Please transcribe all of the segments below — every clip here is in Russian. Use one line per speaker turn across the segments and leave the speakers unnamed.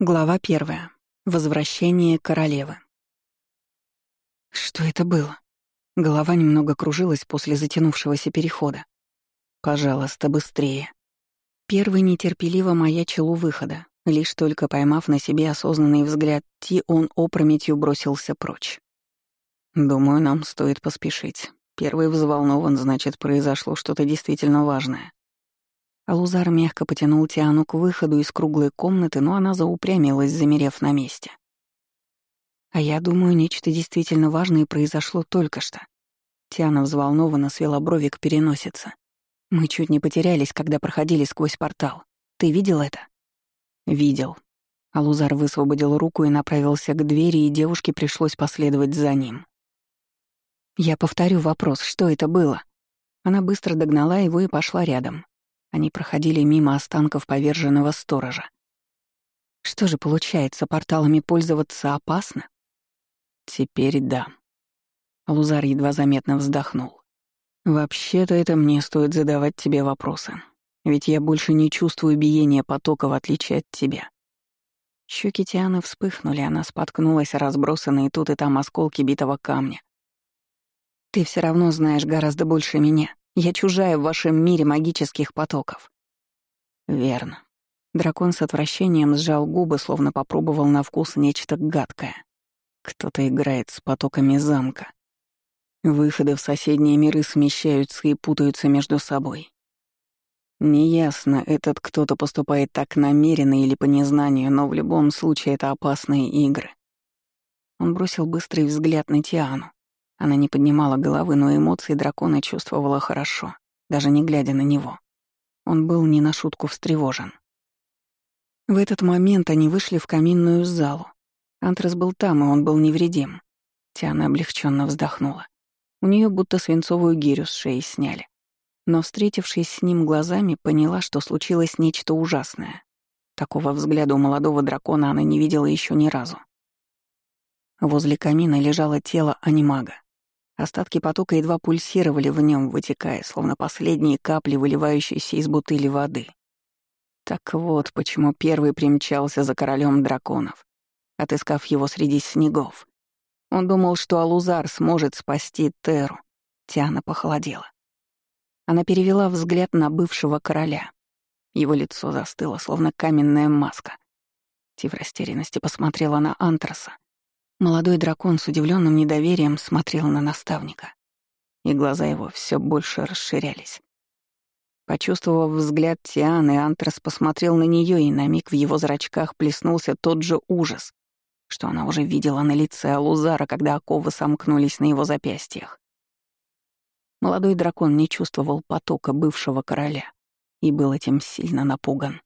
Глава первая. Возвращение королевы. Что это было? Голова немного кружилась после затянувшегося перехода. Пожалуйста, быстрее. Первый нетерпеливо маячил у выхода. Лишь только поймав на себе осознанный взгляд Ти, он опрометью бросился прочь. Думаю, нам стоит поспешить. Первый взволнован, значит, произошло что-то действительно важное. Алузар мягко потянул Тиану к выходу из круглой комнаты, но она заупрямилась, замерев на месте. «А я думаю, нечто действительно важное произошло только что». Тиана взволнованно свела брови к переносице. «Мы чуть не потерялись, когда проходили сквозь портал. Ты видел это?» «Видел». Алузар высвободил руку и направился к двери, и девушке пришлось последовать за ним. «Я повторю вопрос, что это было?» Она быстро догнала его и пошла рядом. Они проходили мимо останков поверженного сторожа. Что же получается, порталами пользоваться опасно? Теперь да. Лузар едва заметно вздохнул. Вообще-то это мне стоит задавать тебе вопросы. Ведь я больше не чувствую биения потока, в отличие от тебя. Щеки Тианы вспыхнули, она споткнулась разбросанные тут и там осколки битого камня. Ты все равно знаешь гораздо больше меня. Я чужая в вашем мире магических потоков». «Верно». Дракон с отвращением сжал губы, словно попробовал на вкус нечто гадкое. Кто-то играет с потоками замка. Выходы в соседние миры смещаются и путаются между собой. Неясно, этот кто-то поступает так намеренно или по незнанию, но в любом случае это опасные игры. Он бросил быстрый взгляд на Тиану. Она не поднимала головы, но эмоции дракона чувствовала хорошо, даже не глядя на него. Он был не на шутку встревожен. В этот момент они вышли в каминную залу. Антрас был там, и он был невредим. Тиана облегченно вздохнула. У нее будто свинцовую гирю с шеи сняли. Но, встретившись с ним глазами, поняла, что случилось нечто ужасное. Такого взгляда у молодого дракона она не видела еще ни разу. Возле камина лежало тело анимага. Остатки потока едва пульсировали в нем, вытекая, словно последние капли, выливающиеся из бутыли воды. Так вот, почему первый примчался за королем драконов, отыскав его среди снегов. Он думал, что Алузар сможет спасти Теру. Тиана похолодела. Она перевела взгляд на бывшего короля. Его лицо застыло, словно каменная маска. Ти в растерянности посмотрела на Антраса, Молодой дракон с удивленным недоверием смотрел на наставника, и глаза его все больше расширялись. Почувствовав взгляд Тианы, Антрас посмотрел на нее, и на миг в его зрачках плеснулся тот же ужас, что она уже видела на лице Алузара, когда оковы сомкнулись на его запястьях. Молодой дракон не чувствовал потока бывшего короля и был этим сильно напуган.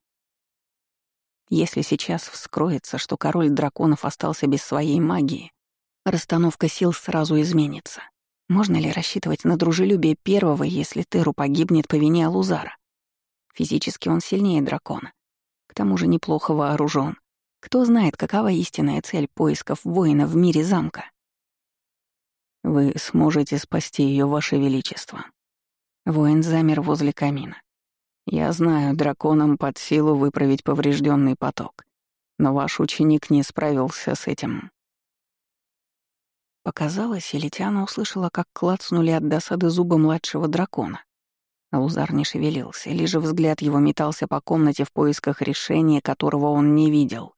Если сейчас вскроется, что король драконов остался без своей магии, расстановка сил сразу изменится. Можно ли рассчитывать на дружелюбие первого, если Теру погибнет по вине Алузара? Физически он сильнее дракона. К тому же неплохо вооружен. Кто знает, какова истинная цель поисков воина в мире замка? Вы сможете спасти ее, Ваше Величество. Воин замер возле камина. Я знаю, драконам под силу выправить поврежденный поток, но ваш ученик не справился с этим. Показалось, и услышала, как клацнули от досады зубы младшего дракона. Алузар не шевелился, лишь взгляд его метался по комнате в поисках решения, которого он не видел.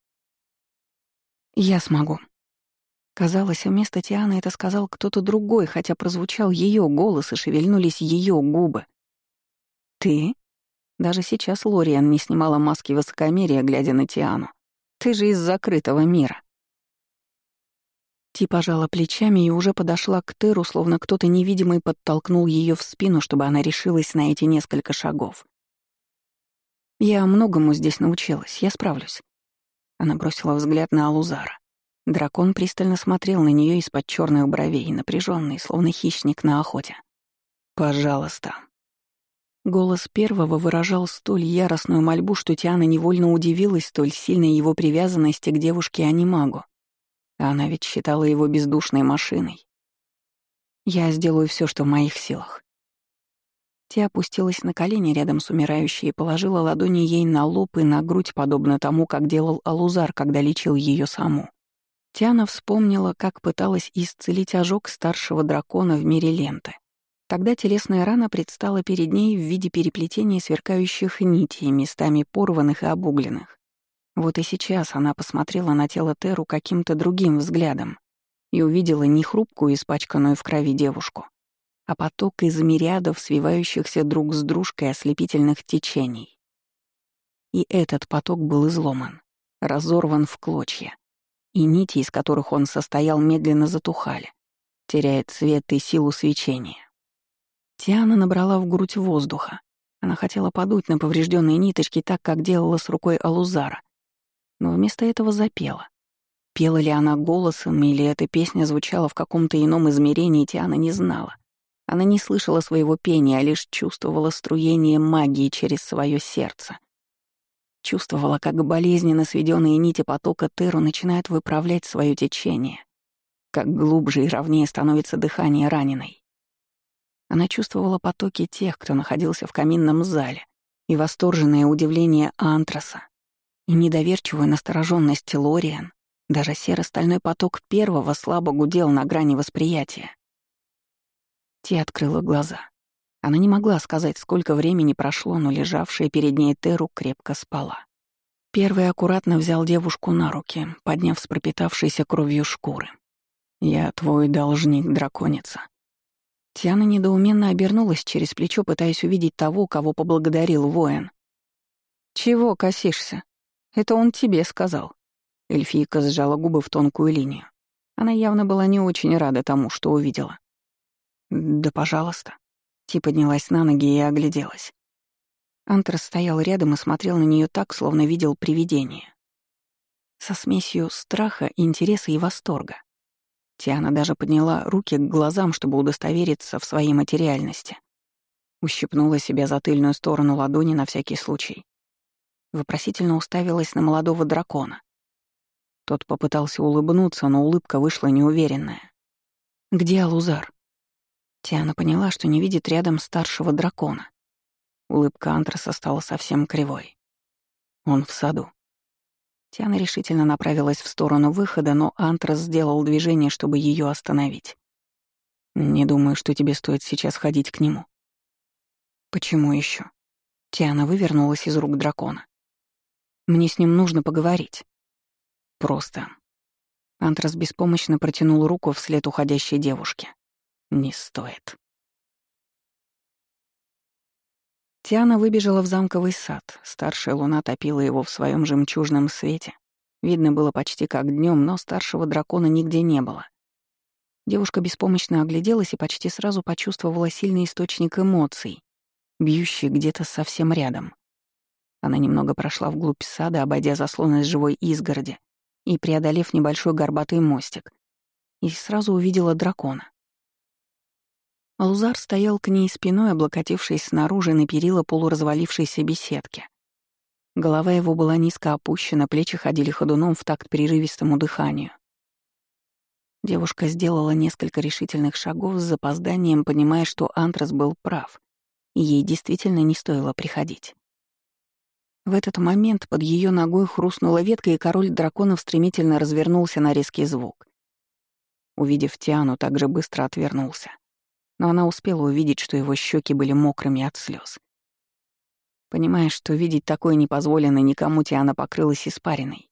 «Я смогу». Казалось, вместо Тианы это сказал кто-то другой, хотя прозвучал ее голос и шевельнулись ее губы. «Ты?» Даже сейчас Лориан не снимала маски высокомерия, глядя на Тиану. «Ты же из закрытого мира». Ти пожала плечами и уже подошла к Теру, словно кто-то невидимый подтолкнул ее в спину, чтобы она решилась на эти несколько шагов. «Я многому здесь научилась, я справлюсь». Она бросила взгляд на Алузара. Дракон пристально смотрел на нее из-под черных бровей, напряженный, словно хищник на охоте. «Пожалуйста», Голос первого выражал столь яростную мольбу, что Тиана невольно удивилась столь сильной его привязанности к девушке, не магу. А она ведь считала его бездушной машиной. «Я сделаю все, что в моих силах». Ти опустилась на колени рядом с умирающей и положила ладони ей на лоб и на грудь, подобно тому, как делал Алузар, когда лечил ее саму. Тиана вспомнила, как пыталась исцелить ожог старшего дракона в мире ленты. Тогда телесная рана предстала перед ней в виде переплетения сверкающих нитей, местами порванных и обугленных. Вот и сейчас она посмотрела на тело Теру каким-то другим взглядом и увидела не хрупкую, испачканную в крови девушку, а поток из мириадов, свивающихся друг с дружкой ослепительных течений. И этот поток был изломан, разорван в клочья, и нити, из которых он состоял, медленно затухали, теряя цвет и силу свечения. Тиана набрала в грудь воздуха. Она хотела подуть на поврежденные ниточки так, как делала с рукой Алузара, но вместо этого запела. Пела ли она голосом, или эта песня звучала в каком-то ином измерении, Тиана не знала. Она не слышала своего пения, а лишь чувствовала струение магии через свое сердце — Чувствовала, как болезненно сведенные нити потока Теру начинают выправлять свое течение, как глубже и ровнее становится дыхание раненой. Она чувствовала потоки тех, кто находился в каминном зале, и восторженное удивление Антраса, и недоверчивую настороженность Лориан, даже серо-стальной поток первого слабо гудел на грани восприятия. Ти открыла глаза. Она не могла сказать, сколько времени прошло, но лежавшая перед ней Теру крепко спала. Первый аккуратно взял девушку на руки, подняв с пропитавшейся кровью шкуры. «Я твой должник, драконица». Тиана недоуменно обернулась через плечо, пытаясь увидеть того, кого поблагодарил воин. «Чего косишься? Это он тебе сказал». Эльфийка сжала губы в тонкую линию. Она явно была не очень рада тому, что увидела. «Да, пожалуйста», Ти поднялась на ноги и огляделась. Антрас стоял рядом и смотрел на нее так, словно видел привидение. Со смесью страха, интереса и восторга. Тиана даже подняла руки к глазам, чтобы удостовериться в своей материальности. Ущипнула себя за тыльную сторону ладони на всякий случай. Вопросительно уставилась на молодого дракона. Тот попытался улыбнуться, но улыбка вышла неуверенная. «Где Алузар?» Тиана поняла, что не видит рядом старшего дракона. Улыбка Антраса стала совсем кривой. Он в саду. Тиана решительно направилась в сторону выхода, но Антрас сделал движение, чтобы ее остановить. «Не думаю, что тебе стоит сейчас ходить к нему». «Почему еще? Тиана вывернулась из рук дракона. «Мне с ним нужно поговорить». «Просто». Антрас беспомощно протянул руку вслед уходящей девушке. Не стоит. Тиана выбежала в замковый сад. Старшая луна топила его в своем жемчужном свете. Видно было почти как днем, но старшего дракона нигде не было. Девушка беспомощно огляделась и почти сразу почувствовала сильный источник эмоций, бьющий где-то совсем рядом. Она немного прошла вглубь сада, обойдя заслон из живой изгороди и преодолев небольшой горбатый мостик, и сразу увидела дракона. Алузар стоял к ней спиной, облокотившись снаружи на перила полуразвалившейся беседки. Голова его была низко опущена, плечи ходили ходуном в такт прерывистому дыханию. Девушка сделала несколько решительных шагов с запозданием, понимая, что Антрас был прав, и ей действительно не стоило приходить. В этот момент под ее ногой хрустнула ветка, и король драконов стремительно развернулся на резкий звук. Увидев Тиану, также быстро отвернулся но она успела увидеть, что его щеки были мокрыми от слез. Понимая, что видеть такое не позволено никому, Тиана покрылась испариной.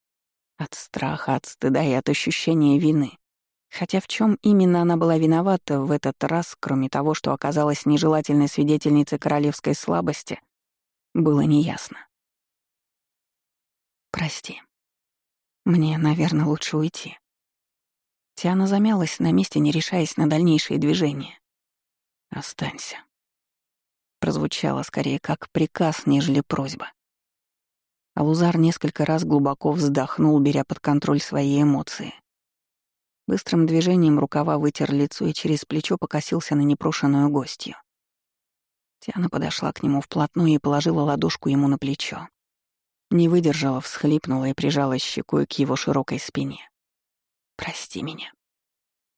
От страха, от стыда и от ощущения вины. Хотя в чем именно она была виновата в этот раз, кроме того, что оказалась нежелательной свидетельницей королевской слабости, было неясно. «Прости. Мне, наверное, лучше уйти». Тиана замялась на месте, не решаясь на дальнейшие движения. «Останься». Прозвучало скорее как приказ, нежели просьба. Алузар несколько раз глубоко вздохнул, беря под контроль свои эмоции. Быстрым движением рукава вытер лицо и через плечо покосился на непрошенную гостью. Тиана подошла к нему вплотную и положила ладошку ему на плечо. Не выдержала, всхлипнула и прижалась щекой к его широкой спине. «Прости меня»,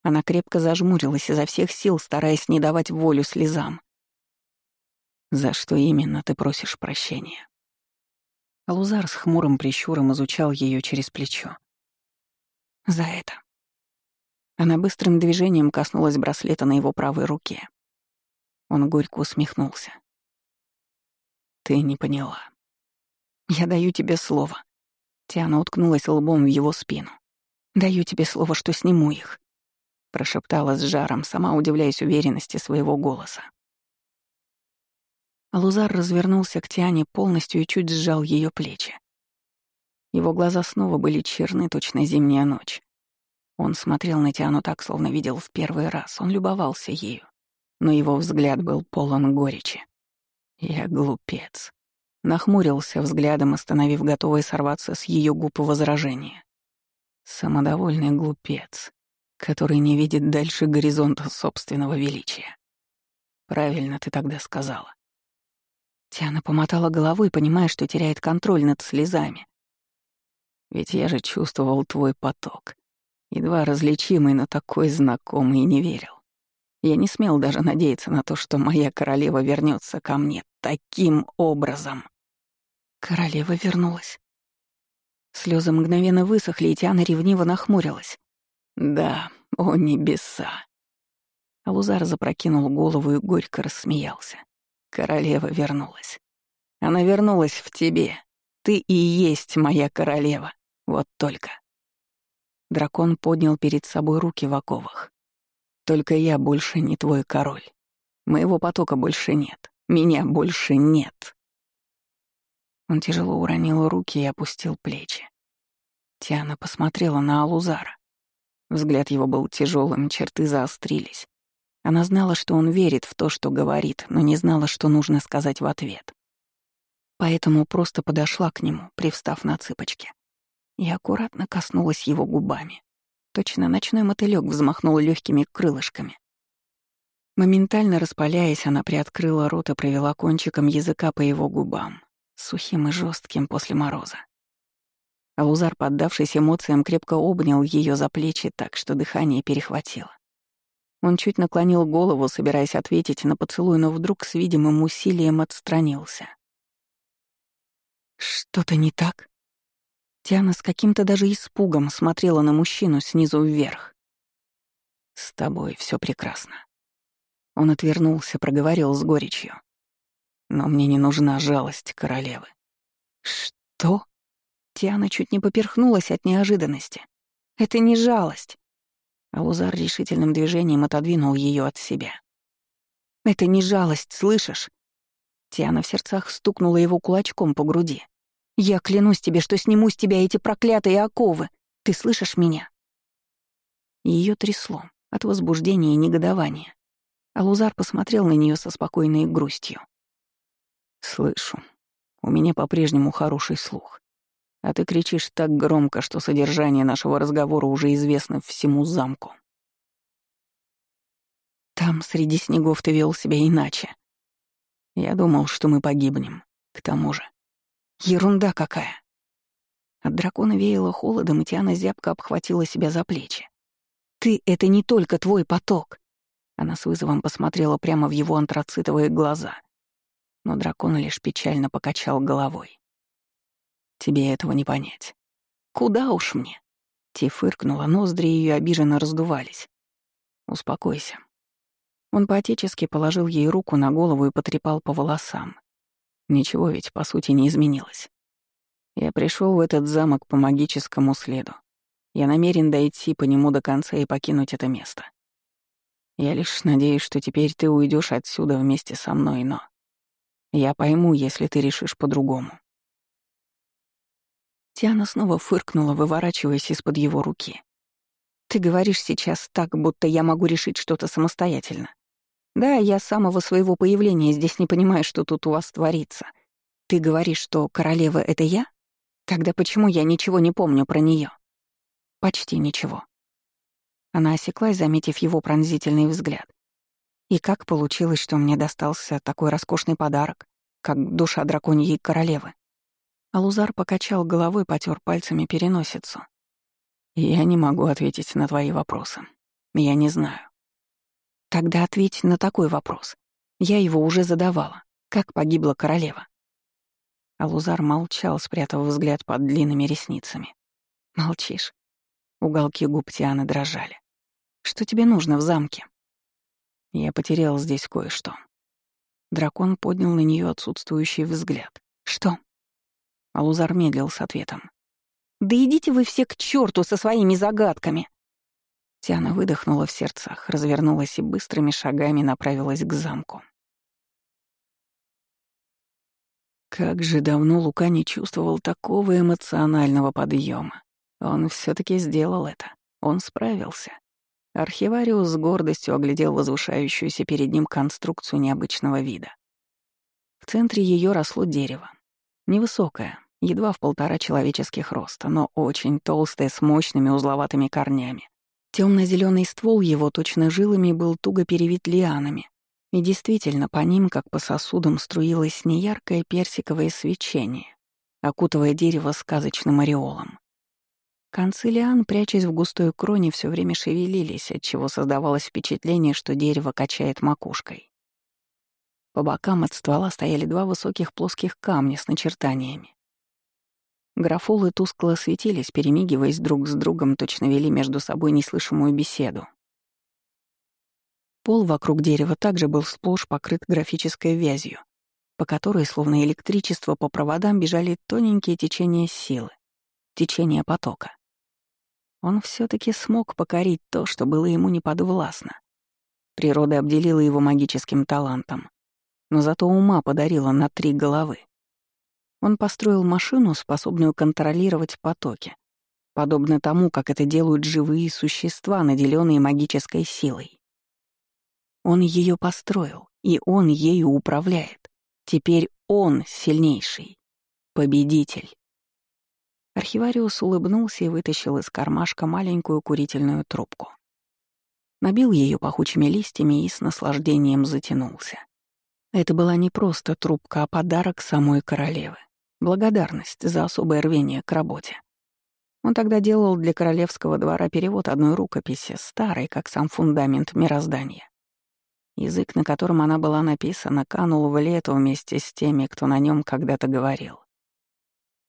она крепко зажмурилась изо всех сил, стараясь не давать волю слезам. За что именно ты просишь прощения? Алузар с хмурым прищуром изучал ее через плечо. За это. Она быстрым движением коснулась браслета на его правой руке. Он горько усмехнулся. «Ты не поняла. Я даю тебе слово». Тиана уткнулась лбом в его спину. «Даю тебе слово, что сниму их», — прошептала с жаром, сама удивляясь уверенности своего голоса. Лузар развернулся к Тиане полностью и чуть сжал ее плечи. Его глаза снова были черны, точно зимняя ночь. Он смотрел на Тиану так, словно видел в первый раз. Он любовался ею. Но его взгляд был полон горечи. Я глупец. Нахмурился взглядом, остановив готовое сорваться с ее губ возражение. Самодовольный глупец, который не видит дальше горизонта собственного величия. Правильно ты тогда сказала. Тиана помотала головой, понимая, что теряет контроль над слезами. Ведь я же чувствовал твой поток. Едва различимый, но такой знакомый и не верил. Я не смел даже надеяться на то, что моя королева вернется ко мне таким образом. Королева вернулась. Слезы мгновенно высохли, и Тиана ревниво нахмурилась. «Да, о небеса!» Алузар запрокинул голову и горько рассмеялся. Королева вернулась. Она вернулась в тебе. Ты и есть моя королева. Вот только. Дракон поднял перед собой руки в оковах. Только я больше не твой король. Моего потока больше нет. Меня больше нет. Он тяжело уронил руки и опустил плечи. Тиана посмотрела на Алузара. Взгляд его был тяжелым, черты заострились. Она знала, что он верит в то, что говорит, но не знала, что нужно сказать в ответ. Поэтому просто подошла к нему, привстав на цыпочки, и аккуратно коснулась его губами. Точно ночной мотылёк взмахнул легкими крылышками. Моментально распаляясь, она приоткрыла рот и провела кончиком языка по его губам, сухим и жестким после мороза. Алузар, поддавшись эмоциям, крепко обнял ее за плечи так, что дыхание перехватило. Он чуть наклонил голову, собираясь ответить на поцелуй, но вдруг с видимым усилием отстранился. «Что-то не так?» Тиана с каким-то даже испугом смотрела на мужчину снизу вверх. «С тобой все прекрасно». Он отвернулся, проговорил с горечью. «Но мне не нужна жалость королевы». «Что?» Тиана чуть не поперхнулась от неожиданности. «Это не жалость. Алузар решительным движением отодвинул ее от себя. «Это не жалость, слышишь?» Тиана в сердцах стукнула его кулачком по груди. «Я клянусь тебе, что сниму с тебя эти проклятые оковы. Ты слышишь меня?» Ее трясло от возбуждения и негодования. Алузар посмотрел на нее со спокойной грустью. «Слышу. У меня по-прежнему хороший слух. А ты кричишь так громко, что содержание нашего разговора уже известно всему замку. Там, среди снегов, ты вел себя иначе. Я думал, что мы погибнем. К тому же. Ерунда какая. От дракона веяло холодом, и Тиана зябко обхватила себя за плечи. «Ты — это не только твой поток!» Она с вызовом посмотрела прямо в его антрацитовые глаза. Но дракон лишь печально покачал головой. Тебе этого не понять. Куда уж мне? Ти фыркнула, ноздри ее обиженно раздувались. Успокойся. Он поотечески положил ей руку на голову и потрепал по волосам. Ничего ведь, по сути, не изменилось. Я пришел в этот замок по магическому следу. Я намерен дойти по нему до конца и покинуть это место. Я лишь надеюсь, что теперь ты уйдешь отсюда вместе со мной, но... Я пойму, если ты решишь по-другому. Тиана снова фыркнула, выворачиваясь из-под его руки. «Ты говоришь сейчас так, будто я могу решить что-то самостоятельно. Да, я с самого своего появления здесь не понимаю, что тут у вас творится. Ты говоришь, что королева — это я? Тогда почему я ничего не помню про нее? Почти ничего. Она осеклась, заметив его пронзительный взгляд. И как получилось, что мне достался такой роскошный подарок, как душа драконьей королевы? Алузар покачал головой, потер пальцами переносицу. «Я не могу ответить на твои вопросы. Я не знаю». «Тогда ответь на такой вопрос. Я его уже задавала. Как погибла королева?» Алузар молчал, спрятав взгляд под длинными ресницами. «Молчишь». Уголки губ Тианы дрожали. «Что тебе нужно в замке?» «Я потерял здесь кое-что». Дракон поднял на нее отсутствующий взгляд. «Что?» Алузар медлил с ответом. «Да идите вы все к черту со своими загадками!» Тиана выдохнула в сердцах, развернулась и быстрыми шагами направилась к замку. Как же давно Лука не чувствовал такого эмоционального подъема. Он все таки сделал это. Он справился. Архивариус с гордостью оглядел возвышающуюся перед ним конструкцию необычного вида. В центре ее росло дерево. Невысокое, едва в полтора человеческих роста, но очень толстое, с мощными узловатыми корнями. Темно-зеленый ствол его точно жилами был туго перевит лианами, и действительно по ним, как по сосудам, струилось неяркое персиковое свечение, окутывая дерево сказочным ореолом. Концы лиан, прячась в густой кроне, все время шевелились, отчего создавалось впечатление, что дерево качает макушкой. По бокам от ствола стояли два высоких плоских камня с начертаниями. Графолы тускло светились, перемигиваясь друг с другом, точно вели между собой неслышимую беседу. Пол вокруг дерева также был сплошь покрыт графической вязью, по которой, словно электричество по проводам, бежали тоненькие течения силы, течения потока. Он все таки смог покорить то, что было ему неподвластно. Природа обделила его магическим талантом, но зато ума подарила на три головы. Он построил машину, способную контролировать потоки, подобно тому, как это делают живые существа, наделенные магической силой. Он ее построил, и он ею управляет. Теперь он сильнейший. Победитель. Архивариус улыбнулся и вытащил из кармашка маленькую курительную трубку. Набил ее пахучими листьями и с наслаждением затянулся. Это была не просто трубка, а подарок самой королевы. Благодарность за особое рвение к работе. Он тогда делал для королевского двора перевод одной рукописи, старой, как сам фундамент мироздания. Язык, на котором она была написана, канул в лету вместе с теми, кто на нем когда-то говорил.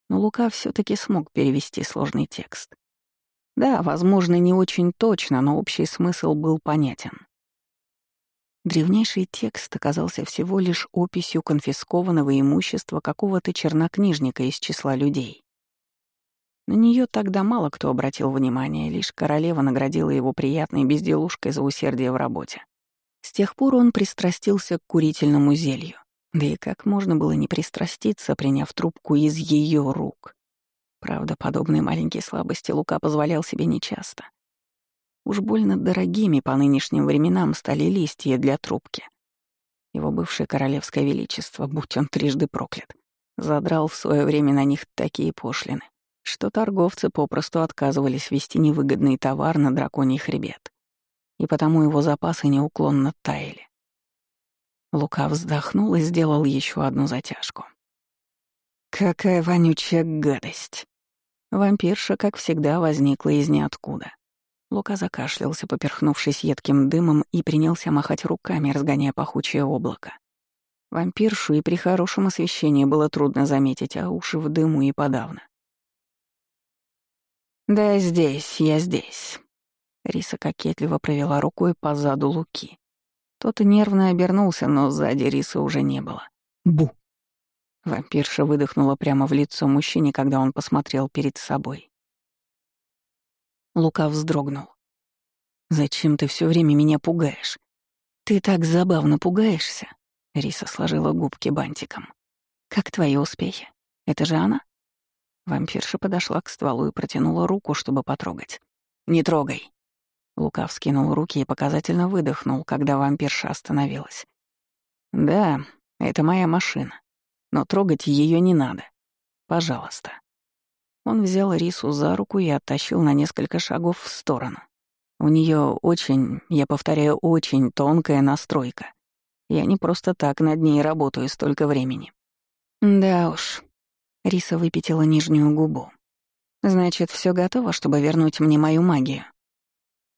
Но Лука все таки смог перевести сложный текст. Да, возможно, не очень точно, но общий смысл был понятен. Древнейший текст оказался всего лишь описью конфискованного имущества какого-то чернокнижника из числа людей. На нее тогда мало кто обратил внимание, лишь королева наградила его приятной безделушкой за усердие в работе. С тех пор он пристрастился к курительному зелью. Да и как можно было не пристраститься, приняв трубку из ее рук? Правда, подобные маленькие слабости Лука позволял себе нечасто. Уж больно дорогими по нынешним временам стали листья для трубки. Его бывшее королевское величество, будь он трижды проклят, задрал в свое время на них такие пошлины, что торговцы попросту отказывались вести невыгодный товар на драконий хребет, и потому его запасы неуклонно таяли. Лука вздохнул и сделал еще одну затяжку. «Какая вонючая гадость!» Вампирша, как всегда, возникла из ниоткуда. Лука закашлялся, поперхнувшись едким дымом, и принялся махать руками, разгоняя пахучее облако. Вампиршу и при хорошем освещении было трудно заметить, а уши в дыму и подавно. «Да, здесь, я здесь». Риса кокетливо провела рукой по заду Луки. Тот нервно обернулся, но сзади Риса уже не было. «Бу!» Вампирша выдохнула прямо в лицо мужчине, когда он посмотрел перед собой. Лука вздрогнул. «Зачем ты все время меня пугаешь? Ты так забавно пугаешься?» Риса сложила губки бантиком. «Как твои успехи? Это же она?» Вампирша подошла к стволу и протянула руку, чтобы потрогать. «Не трогай!» Лука вскинул руки и показательно выдохнул, когда вампирша остановилась. «Да, это моя машина, но трогать ее не надо. Пожалуйста». Он взял Рису за руку и оттащил на несколько шагов в сторону. У нее очень, я повторяю, очень тонкая настройка. Я не просто так над ней работаю столько времени. Да уж. Риса выпятила нижнюю губу. Значит, все готово, чтобы вернуть мне мою магию.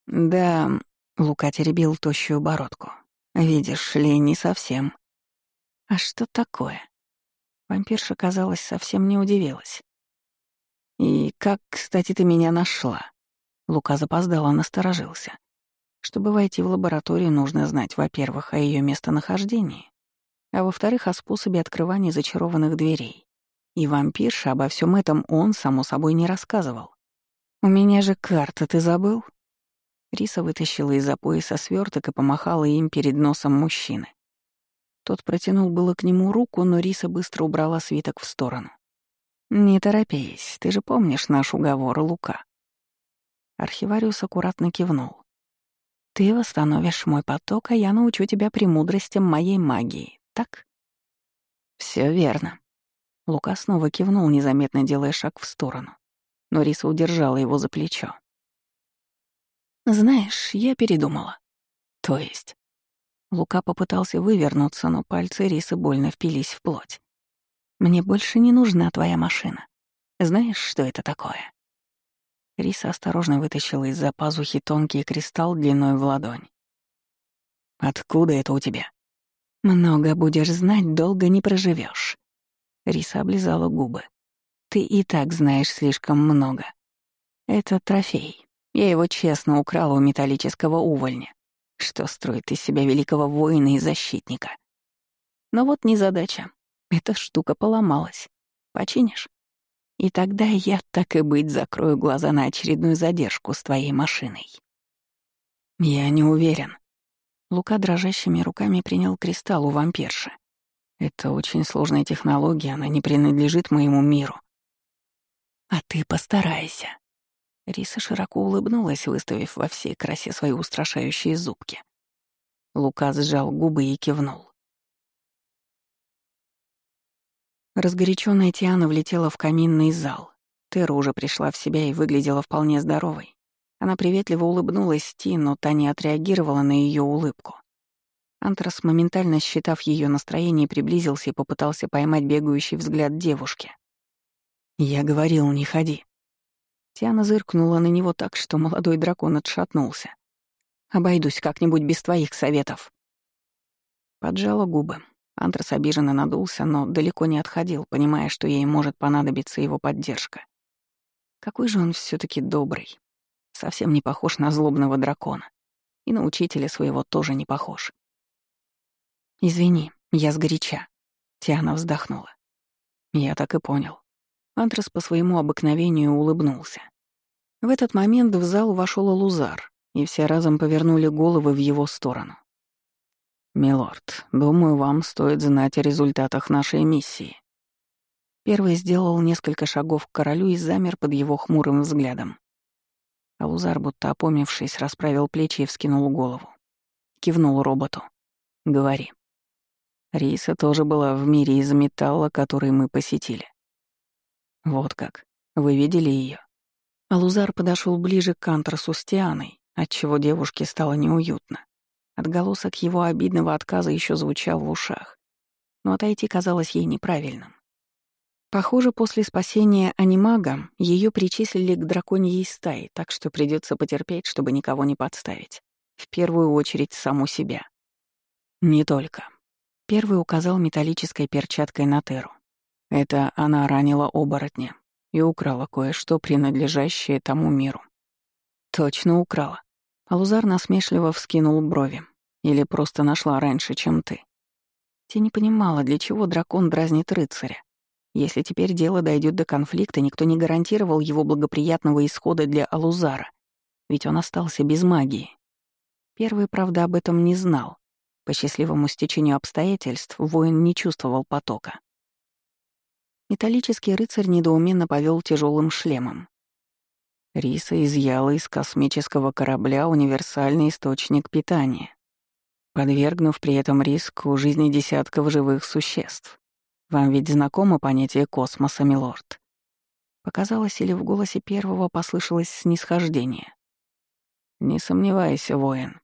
Да, Лука теребил тощую бородку. Видишь ли, не совсем. А что такое? Вампирша, казалось, совсем не удивилась. «И как, кстати, ты меня нашла?» Лука запоздала, насторожился. Чтобы войти в лабораторию, нужно знать, во-первых, о ее местонахождении, а во-вторых, о способе открывания зачарованных дверей. И вампирша обо всем этом он, само собой, не рассказывал. «У меня же карта, ты забыл?» Риса вытащила из-за пояса сверток и помахала им перед носом мужчины. Тот протянул было к нему руку, но Риса быстро убрала свиток в сторону. «Не торопись, ты же помнишь наш уговор, Лука». Архивариус аккуратно кивнул. «Ты восстановишь мой поток, а я научу тебя премудростям моей магии, так?» Все верно». Лука снова кивнул, незаметно делая шаг в сторону. Но Риса удержала его за плечо. «Знаешь, я передумала». «То есть?» Лука попытался вывернуться, но пальцы Рисы больно впились в плоть. «Мне больше не нужна твоя машина. Знаешь, что это такое?» Риса осторожно вытащила из-за пазухи тонкий кристалл длиной в ладонь. «Откуда это у тебя?» «Много будешь знать, долго не проживешь. Риса облизала губы. «Ты и так знаешь слишком много. Это трофей. Я его честно украла у металлического увольня что строит из себя великого воина и защитника. Но вот незадача. Эта штука поломалась. Починишь? И тогда я, так и быть, закрою глаза на очередную задержку с твоей машиной. Я не уверен. Лука дрожащими руками принял кристалл у вампирши. Это очень сложная технология, она не принадлежит моему миру. А ты постарайся. Риса широко улыбнулась, выставив во всей красе свои устрашающие зубки. Лука сжал губы и кивнул. Разгоряченная Тиана влетела в каминный зал. Тера уже пришла в себя и выглядела вполне здоровой. Она приветливо улыбнулась Ти, но та не отреагировала на ее улыбку. Антрас, моментально считав ее настроение, приблизился и попытался поймать бегающий взгляд девушки. «Я говорил, не ходи», Тиана зыркнула на него так, что молодой дракон отшатнулся. «Обойдусь как-нибудь без твоих советов». Поджала губы. Антрас обиженно надулся, но далеко не отходил, понимая, что ей может понадобиться его поддержка. Какой же он все таки добрый. Совсем не похож на злобного дракона. И на учителя своего тоже не похож. «Извини, я сгоряча», — Тиана вздохнула. Я так и понял. Антрас по своему обыкновению улыбнулся. В этот момент в зал вошел Лузар, и все разом повернули головы в его сторону. «Милорд, думаю, вам стоит знать о результатах нашей миссии». Первый сделал несколько шагов к королю и замер под его хмурым взглядом. Алузар, будто опомнившись, расправил плечи и вскинул голову. Кивнул роботу. «Говори». Риса тоже была в мире из металла, который мы посетили. Вот как. Вы видели ее? Алузар подошел ближе к Антрасу с Тианой, отчего девушке стало неуютно. Отголосок его обидного отказа еще звучал в ушах, но отойти казалось ей неправильным. Похоже, после спасения анимага ее причислили к драконьей стае, так что придется потерпеть, чтобы никого не подставить. В первую очередь саму себя. Не только. Первый указал металлической перчаткой на Теру. Это она ранила оборотня и украла кое-что, принадлежащее тому миру. Точно украла. Алузар насмешливо вскинул брови. Или просто нашла раньше, чем ты. Ти не понимала, для чего дракон дразнит рыцаря. Если теперь дело дойдет до конфликта, никто не гарантировал его благоприятного исхода для Алузара, ведь он остался без магии. Первый, правда, об этом не знал. По счастливому стечению обстоятельств воин не чувствовал потока. Металлический рыцарь недоуменно повел тяжелым шлемом. Риса изъяла из космического корабля универсальный источник питания, подвергнув при этом риску жизни десятков живых существ. Вам ведь знакомо понятие космоса, милорд? Показалось, или в голосе первого послышалось снисхождение. «Не сомневайся, воин».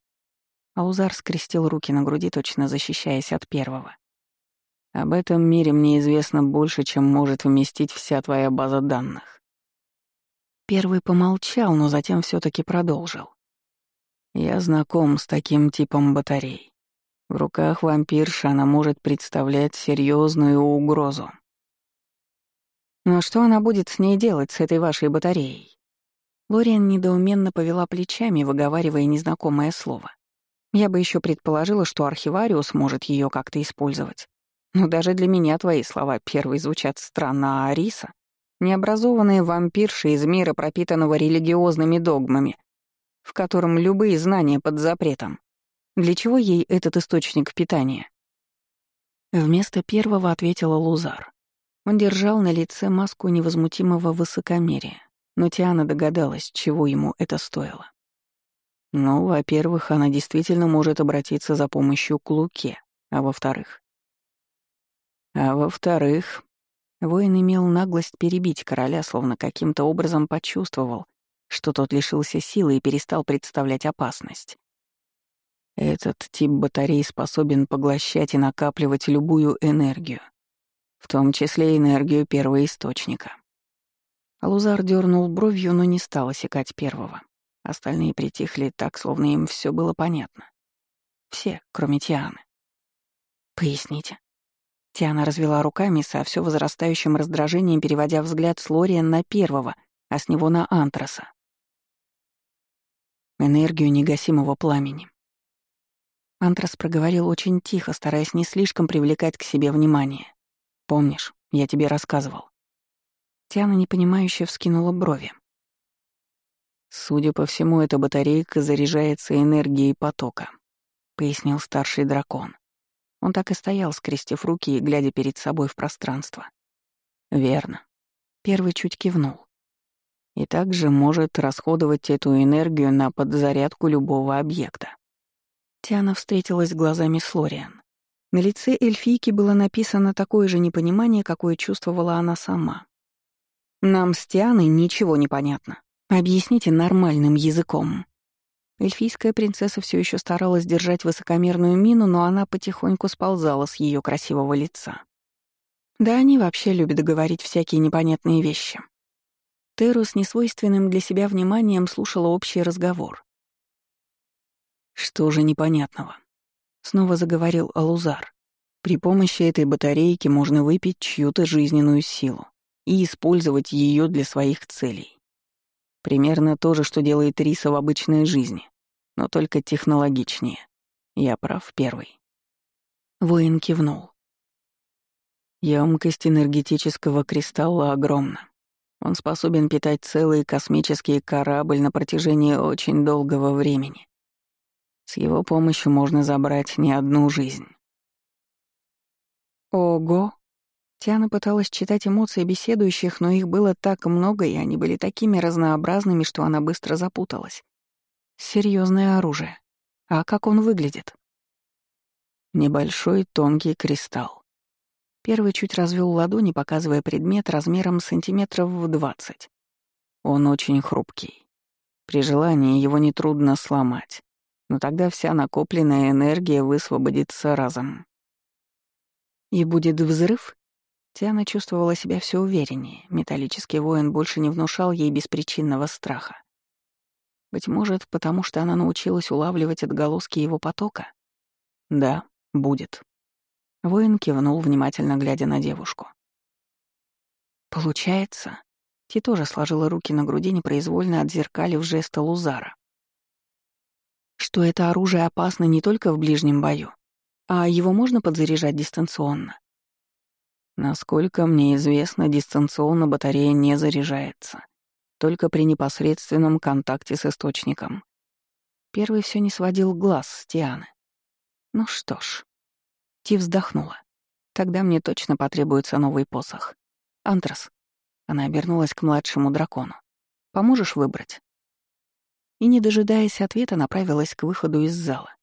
Аузар скрестил руки на груди, точно защищаясь от первого. Об этом мире мне известно больше, чем может вместить вся твоя база данных. Первый помолчал, но затем все таки продолжил. Я знаком с таким типом батарей. В руках вампирши она может представлять серьезную угрозу. Но что она будет с ней делать, с этой вашей батареей? Лориан недоуменно повела плечами, выговаривая незнакомое слово. Я бы еще предположила, что архивариус может ее как-то использовать. Но даже для меня твои слова первые звучат странно, а Ариса — необразованные вампирши из мира, пропитанного религиозными догмами, в котором любые знания под запретом. Для чего ей этот источник питания? Вместо первого ответила Лузар. Он держал на лице маску невозмутимого высокомерия, но Тиана догадалась, чего ему это стоило. Ну, во-первых, она действительно может обратиться за помощью к Луке, а во-вторых... А во-вторых, воин имел наглость перебить короля, словно каким-то образом почувствовал, что тот лишился силы и перестал представлять опасность. Этот тип батарей способен поглощать и накапливать любую энергию, в том числе энергию первоисточника. Лузар дернул бровью, но не стал осекать первого. Остальные притихли так, словно им все было понятно. Все, кроме Тианы. «Поясните». Тиана развела руками со все возрастающим раздражением, переводя взгляд с Лориан на первого, а с него на Антраса. Энергию негасимого пламени, Антрас проговорил очень тихо, стараясь не слишком привлекать к себе внимание. «Помнишь, я тебе рассказывал». Тиана непонимающе вскинула брови. «Судя по всему, эта батарейка заряжается энергией потока», — пояснил старший дракон. Он так и стоял, скрестив руки и глядя перед собой в пространство. «Верно». Первый чуть кивнул. И также может расходовать эту энергию на подзарядку любого объекта. Тиана встретилась глазами с Лориан. На лице эльфийки было написано такое же непонимание, какое чувствовала она сама. «Нам с Тианой ничего не понятно. Объясните нормальным языком». Эльфийская принцесса все еще старалась держать высокомерную мину, но она потихоньку сползала с ее красивого лица. Да, они вообще любят говорить всякие непонятные вещи. Теру с несвойственным для себя вниманием слушала общий разговор. Что же непонятного? Снова заговорил Алузар. При помощи этой батарейки можно выпить чью-то жизненную силу и использовать ее для своих целей. Примерно то же, что делает Риса в обычной жизни, но только технологичнее. Я прав, первый. Воин кивнул. Емкость энергетического кристалла огромна. Он способен питать целый космический корабль на протяжении очень долгого времени. С его помощью можно забрать не одну жизнь. Ого! Тиана пыталась читать эмоции беседующих, но их было так много, и они были такими разнообразными, что она быстро запуталась. Серьезное оружие. А как он выглядит? Небольшой тонкий кристалл. Первый чуть развел ладони, показывая предмет размером сантиметров в двадцать. Он очень хрупкий. При желании его нетрудно сломать но тогда вся накопленная энергия высвободится разом. И будет взрыв? Тиана чувствовала себя все увереннее. Металлический воин больше не внушал ей беспричинного страха. Быть может, потому что она научилась улавливать отголоски его потока? Да, будет. Воин кивнул, внимательно глядя на девушку. Получается, Ти тоже сложила руки на груди, непроизвольно отзеркалив жеста Лузара что это оружие опасно не только в ближнем бою, а его можно подзаряжать дистанционно. Насколько мне известно, дистанционно батарея не заряжается, только при непосредственном контакте с источником. Первый все не сводил глаз с Тианы. Ну что ж. Ти вздохнула. Тогда мне точно потребуется новый посох. Антрас. Она обернулась к младшему дракону. Поможешь выбрать? и, не дожидаясь ответа, направилась к выходу из зала.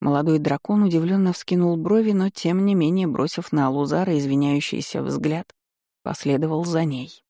Молодой дракон удивленно вскинул брови, но тем не менее, бросив на Лузара извиняющийся взгляд, последовал за ней.